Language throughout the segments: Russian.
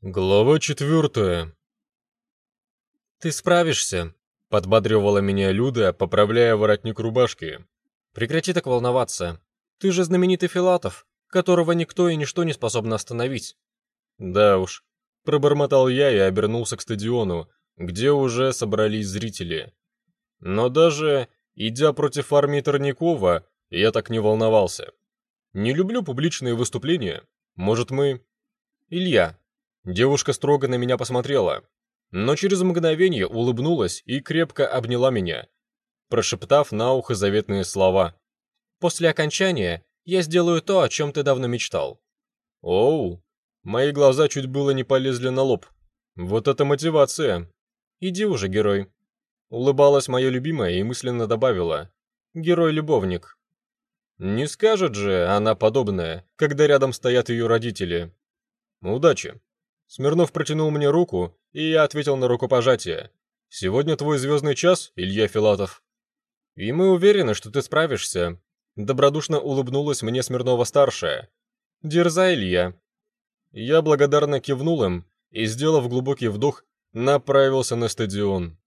Глава четвертая. «Ты справишься», — подбадривала меня Люда, поправляя воротник рубашки. «Прекрати так волноваться. Ты же знаменитый Филатов, которого никто и ничто не способно остановить». «Да уж», — пробормотал я и обернулся к стадиону, где уже собрались зрители. Но даже, идя против армии Торникова, я так не волновался. Не люблю публичные выступления. Может, мы... Илья, Девушка строго на меня посмотрела, но через мгновение улыбнулась и крепко обняла меня, прошептав на ухо заветные слова. «После окончания я сделаю то, о чем ты давно мечтал». «Оу!» Мои глаза чуть было не полезли на лоб. «Вот это мотивация!» «Иди уже, герой!» Улыбалась моя любимая и мысленно добавила. «Герой-любовник». Не скажет же она подобное, когда рядом стоят ее родители. «Удачи!» Смирнов протянул мне руку, и я ответил на рукопожатие. «Сегодня твой звездный час, Илья Филатов». «И мы уверены, что ты справишься», — добродушно улыбнулась мне Смирнова-старшая. «Дерзай, Илья». Я благодарно кивнул им и, сделав глубокий вдох, направился на стадион.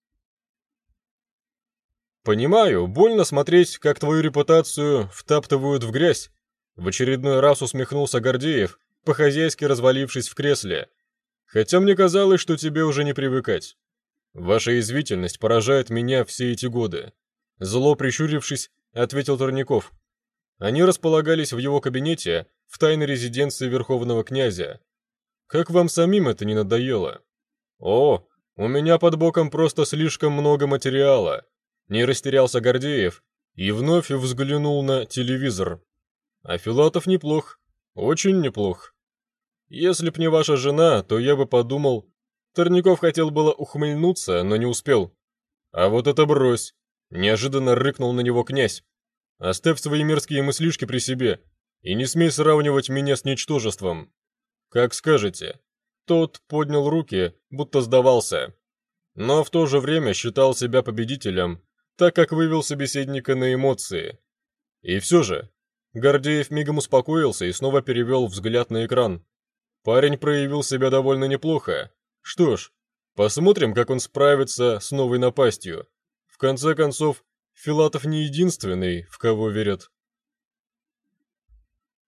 «Понимаю, больно смотреть, как твою репутацию втаптывают в грязь», в очередной раз усмехнулся Гордеев, по-хозяйски развалившись в кресле, Хотя мне казалось, что тебе уже не привыкать. Ваша извительность поражает меня все эти годы. Зло прищурившись, ответил Турников. Они располагались в его кабинете в тайной резиденции Верховного князя. Как вам самим это не надоело? О, у меня под боком просто слишком много материала. Не растерялся Гордеев и вновь взглянул на телевизор. А Филатов неплох, очень неплох. Если б не ваша жена, то я бы подумал... Торников хотел было ухмыльнуться, но не успел. А вот это брось! Неожиданно рыкнул на него князь. Оставь свои мерзкие мыслишки при себе и не смей сравнивать меня с ничтожеством. Как скажете. Тот поднял руки, будто сдавался. Но в то же время считал себя победителем, так как вывел собеседника на эмоции. И все же, Гордеев мигом успокоился и снова перевел взгляд на экран. Парень проявил себя довольно неплохо. Что ж, посмотрим, как он справится с новой напастью. В конце концов, Филатов не единственный, в кого верят.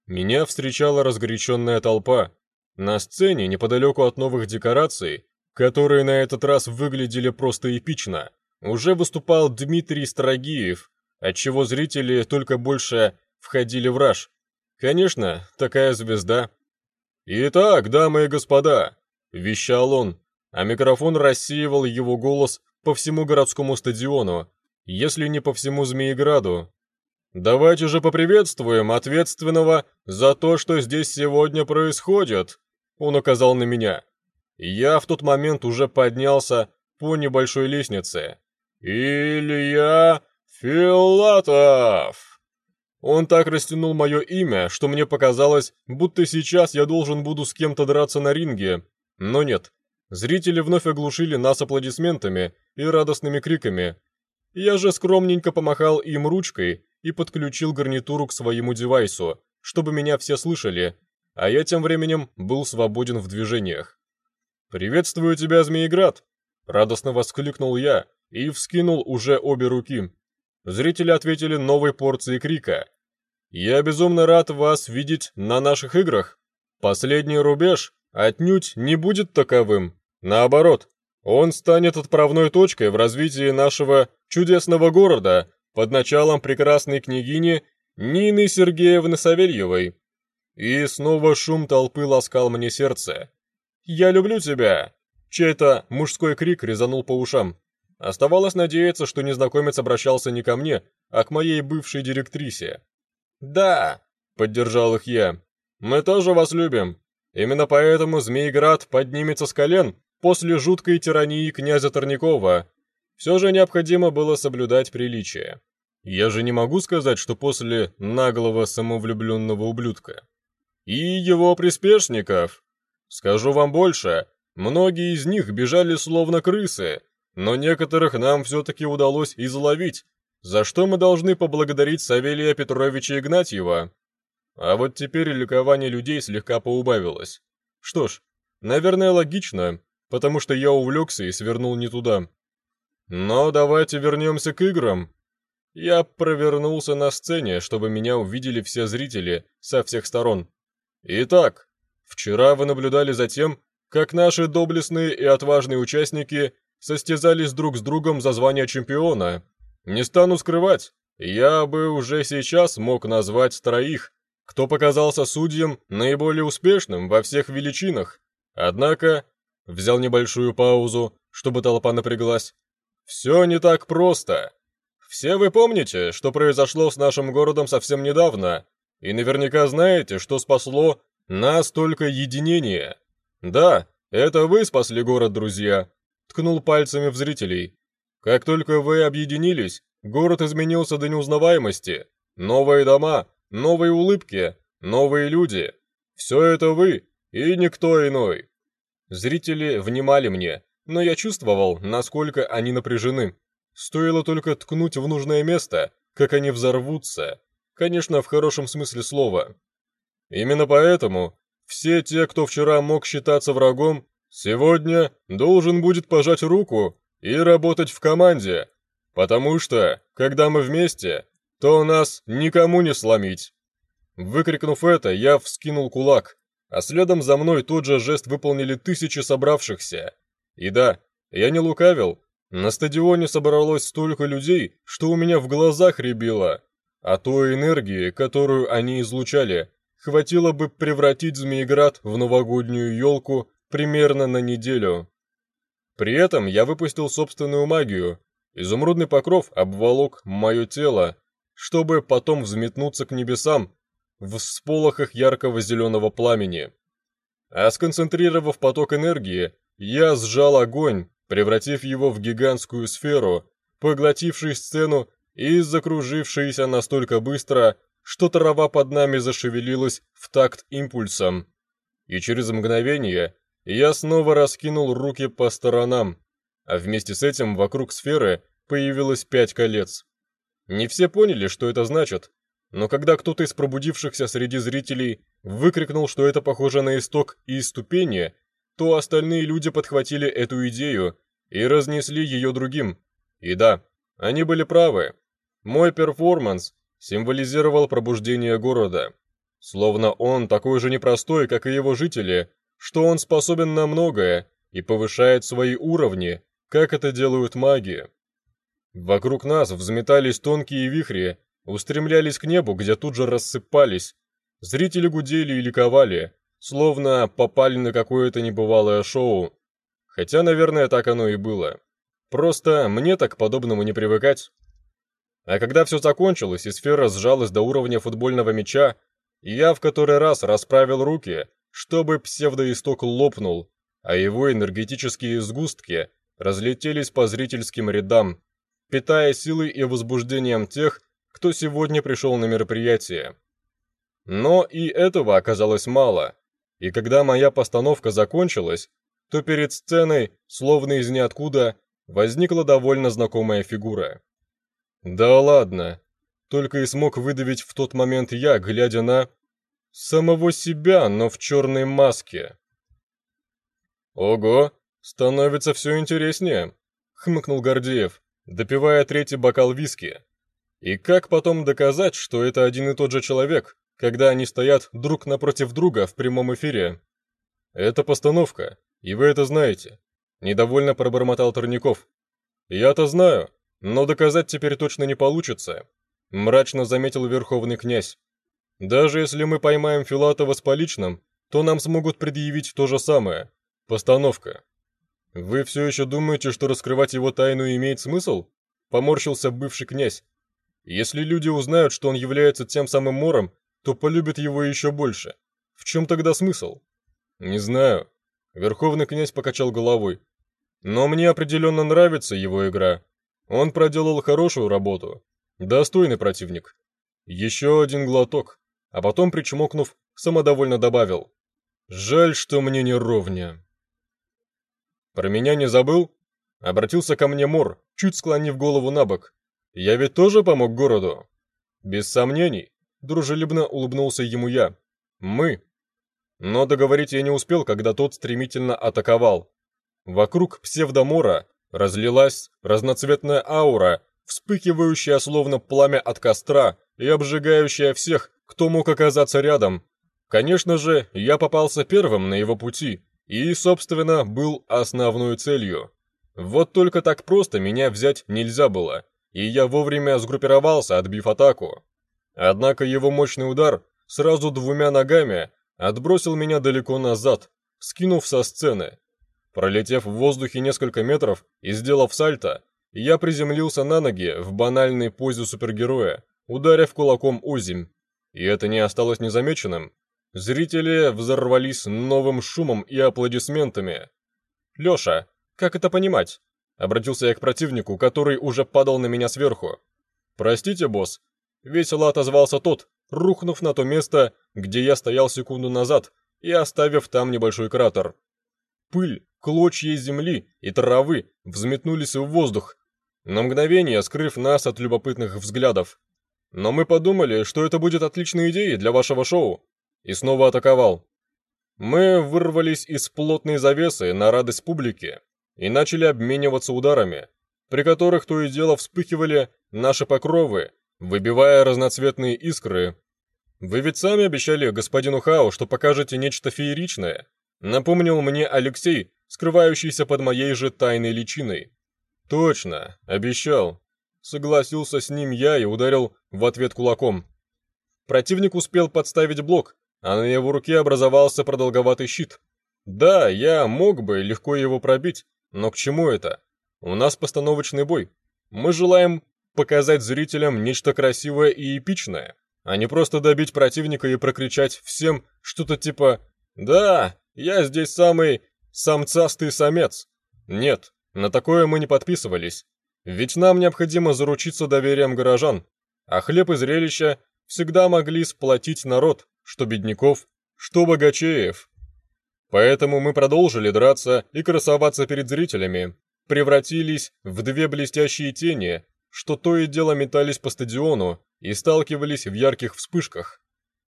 Меня встречала разгоряченная толпа. На сцене, неподалеку от новых декораций, которые на этот раз выглядели просто эпично, уже выступал Дмитрий Строгиев, отчего зрители только больше входили в раж. Конечно, такая звезда «Итак, дамы и господа», — вещал он, а микрофон рассеивал его голос по всему городскому стадиону, если не по всему Змееграду. «Давайте же поприветствуем ответственного за то, что здесь сегодня происходит», — он указал на меня. Я в тот момент уже поднялся по небольшой лестнице. «Илья Филатов!» Он так растянул мое имя, что мне показалось, будто сейчас я должен буду с кем-то драться на ринге. Но нет. Зрители вновь оглушили нас аплодисментами и радостными криками. Я же скромненько помахал им ручкой и подключил гарнитуру к своему девайсу, чтобы меня все слышали, а я тем временем был свободен в движениях. «Приветствую тебя, Змееград!» — радостно воскликнул я и вскинул уже обе руки. Зрители ответили новой порцией крика. «Я безумно рад вас видеть на наших играх. Последний рубеж отнюдь не будет таковым. Наоборот, он станет отправной точкой в развитии нашего чудесного города под началом прекрасной княгини Нины Сергеевны Савельевой». И снова шум толпы ласкал мне сердце. «Я люблю тебя!» Чей-то мужской крик резанул по ушам. Оставалось надеяться, что незнакомец обращался не ко мне, а к моей бывшей директрисе. «Да!» — поддержал их я. «Мы тоже вас любим. Именно поэтому Змейград поднимется с колен после жуткой тирании князя Торникова. Все же необходимо было соблюдать приличие. Я же не могу сказать, что после наглого самовлюбленного ублюдка. И его приспешников. Скажу вам больше, многие из них бежали словно крысы, но некоторых нам все-таки удалось изловить, за что мы должны поблагодарить Савелия Петровича Игнатьева. А вот теперь ликование людей слегка поубавилось. Что ж, Наверное, логично, потому что я увлекся и свернул не туда. Но давайте вернемся к играм. Я провернулся на сцене, чтобы меня увидели все зрители со всех сторон. Итак, вчера вы наблюдали за тем, как наши доблестные и отважные участники состязались друг с другом за звание чемпиона. Не стану скрывать, я бы уже сейчас мог назвать троих, кто показался судьям наиболее успешным во всех величинах. Однако, взял небольшую паузу, чтобы толпа напряглась, все не так просто. Все вы помните, что произошло с нашим городом совсем недавно, и наверняка знаете, что спасло нас только единение. Да, это вы спасли город, друзья, ткнул пальцами в зрителей. Как только вы объединились, город изменился до неузнаваемости. Новые дома, новые улыбки, новые люди. Все это вы и никто иной. Зрители внимали мне, но я чувствовал, насколько они напряжены. Стоило только ткнуть в нужное место, как они взорвутся. Конечно, в хорошем смысле слова. Именно поэтому все те, кто вчера мог считаться врагом, сегодня должен будет пожать руку и работать в команде, потому что, когда мы вместе, то нас никому не сломить. Выкрикнув это, я вскинул кулак, а следом за мной тот же жест выполнили тысячи собравшихся. И да, я не лукавил, на стадионе собралось столько людей, что у меня в глазах рябило. А той энергии, которую они излучали, хватило бы превратить Змееград в новогоднюю елку примерно на неделю. При этом я выпустил собственную магию. Изумрудный покров обволок мое тело, чтобы потом взметнуться к небесам в всполохах яркого зеленого пламени. А сконцентрировав поток энергии, я сжал огонь, превратив его в гигантскую сферу, поглотивший сцену и закружившийся настолько быстро, что трава под нами зашевелилась в такт импульсом. И через мгновение я снова раскинул руки по сторонам, а вместе с этим вокруг сферы появилось пять колец. Не все поняли, что это значит, но когда кто-то из пробудившихся среди зрителей выкрикнул, что это похоже на исток и ступени, то остальные люди подхватили эту идею и разнесли ее другим. И да, они были правы. Мой перформанс символизировал пробуждение города. Словно он такой же непростой, как и его жители, что он способен на многое и повышает свои уровни, как это делают маги. Вокруг нас взметались тонкие вихри, устремлялись к небу, где тут же рассыпались. Зрители гудели и ликовали, словно попали на какое-то небывалое шоу. Хотя, наверное, так оно и было. Просто мне так к подобному не привыкать. А когда все закончилось и сфера сжалась до уровня футбольного мяча, я в который раз расправил руки, чтобы псевдоисток лопнул, а его энергетические сгустки разлетелись по зрительским рядам, питая силой и возбуждением тех, кто сегодня пришел на мероприятие. Но и этого оказалось мало. И когда моя постановка закончилась, то перед сценой, словно из ниоткуда, возникла довольно знакомая фигура. Да ладно, только и смог выдавить в тот момент я, глядя на самого себя, но в черной маске. Ого, становится все интереснее, хмыкнул Гордеев, допивая третий бокал виски. И как потом доказать, что это один и тот же человек? когда они стоят друг напротив друга в прямом эфире. Это постановка, и вы это знаете. Недовольно пробормотал Торников. Я-то знаю, но доказать теперь точно не получится. Мрачно заметил Верховный князь. Даже если мы поймаем Филатова с поличным, то нам смогут предъявить то же самое. Постановка. Вы все еще думаете, что раскрывать его тайну имеет смысл? Поморщился бывший князь. Если люди узнают, что он является тем самым Мором, то полюбит его еще больше. В чем тогда смысл? Не знаю. Верховный князь покачал головой. Но мне определенно нравится его игра. Он проделал хорошую работу. Достойный противник. Еще один глоток. А потом, причмокнув, самодовольно добавил. Жаль, что мне не ровня. Про меня не забыл? Обратился ко мне Мор, чуть склонив голову на бок. Я ведь тоже помог городу. Без сомнений. Дружелюбно улыбнулся ему я. «Мы». но договорить я не успел, когда тот стремительно атаковал. Вокруг псевдомора разлилась разноцветная аура, вспыхивающая словно пламя от костра и обжигающая всех, кто мог оказаться рядом. Конечно же, я попался первым на его пути и, собственно, был основной целью. Вот только так просто меня взять нельзя было, и я вовремя сгруппировался, отбив атаку. Однако его мощный удар сразу двумя ногами отбросил меня далеко назад, скинув со сцены. Пролетев в воздухе несколько метров и сделав сальто, я приземлился на ноги в банальной позе супергероя, ударив кулаком озимь. И это не осталось незамеченным. Зрители взорвались новым шумом и аплодисментами. «Леша, как это понимать?» Обратился я к противнику, который уже падал на меня сверху. «Простите, босс». Весело отозвался тот, рухнув на то место, где я стоял секунду назад, и оставив там небольшой кратер. Пыль, клочья земли и травы взметнулись в воздух, на мгновение скрыв нас от любопытных взглядов. Но мы подумали, что это будет отличной идеей для вашего шоу, и снова атаковал. Мы вырвались из плотной завесы на радость публики и начали обмениваться ударами, при которых то и дело вспыхивали наши покровы, выбивая разноцветные искры. Вы ведь сами обещали господину Хао, что покажете нечто фееричное, напомнил мне Алексей, скрывающийся под моей же тайной личиной. Точно, обещал. Согласился с ним я и ударил в ответ кулаком. Противник успел подставить блок, а на его руке образовался продолговатый щит. Да, я мог бы легко его пробить, но к чему это? У нас постановочный бой. Мы желаем показать зрителям нечто красивое и эпичное, а не просто добить противника и прокричать всем что-то типа «Да, я здесь самый самцастый самец». Нет, на такое мы не подписывались, ведь нам необходимо заручиться доверием горожан, а хлеб и зрелища всегда могли сплотить народ, что бедняков, что богачеев. Поэтому мы продолжили драться и красоваться перед зрителями, превратились в две блестящие тени, что то и дело метались по стадиону и сталкивались в ярких вспышках.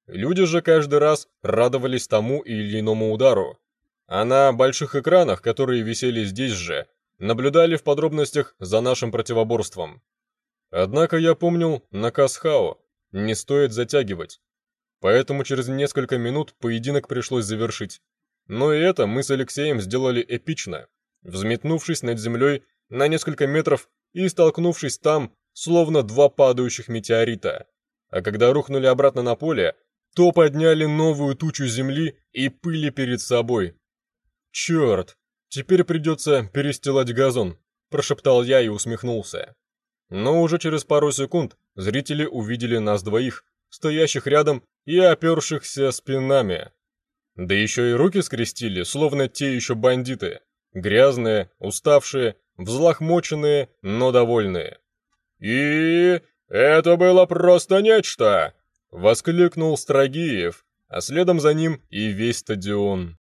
Люди же каждый раз радовались тому или иному удару. А на больших экранах, которые висели здесь же, наблюдали в подробностях за нашим противоборством. Однако я помнил наказ Хао «не стоит затягивать». Поэтому через несколько минут поединок пришлось завершить. Но и это мы с Алексеем сделали эпично, взметнувшись над землей на несколько метров и столкнувшись там, словно два падающих метеорита. А когда рухнули обратно на поле, то подняли новую тучу земли и пыли перед собой. «Черт, теперь придется перестилать газон», – прошептал я и усмехнулся. Но уже через пару секунд зрители увидели нас двоих, стоящих рядом и опершихся спинами. Да еще и руки скрестили, словно те еще бандиты. Грязные, уставшие, взлохмоченные, но довольные. «И это было просто нечто!» — воскликнул Строгиев, а следом за ним и весь стадион.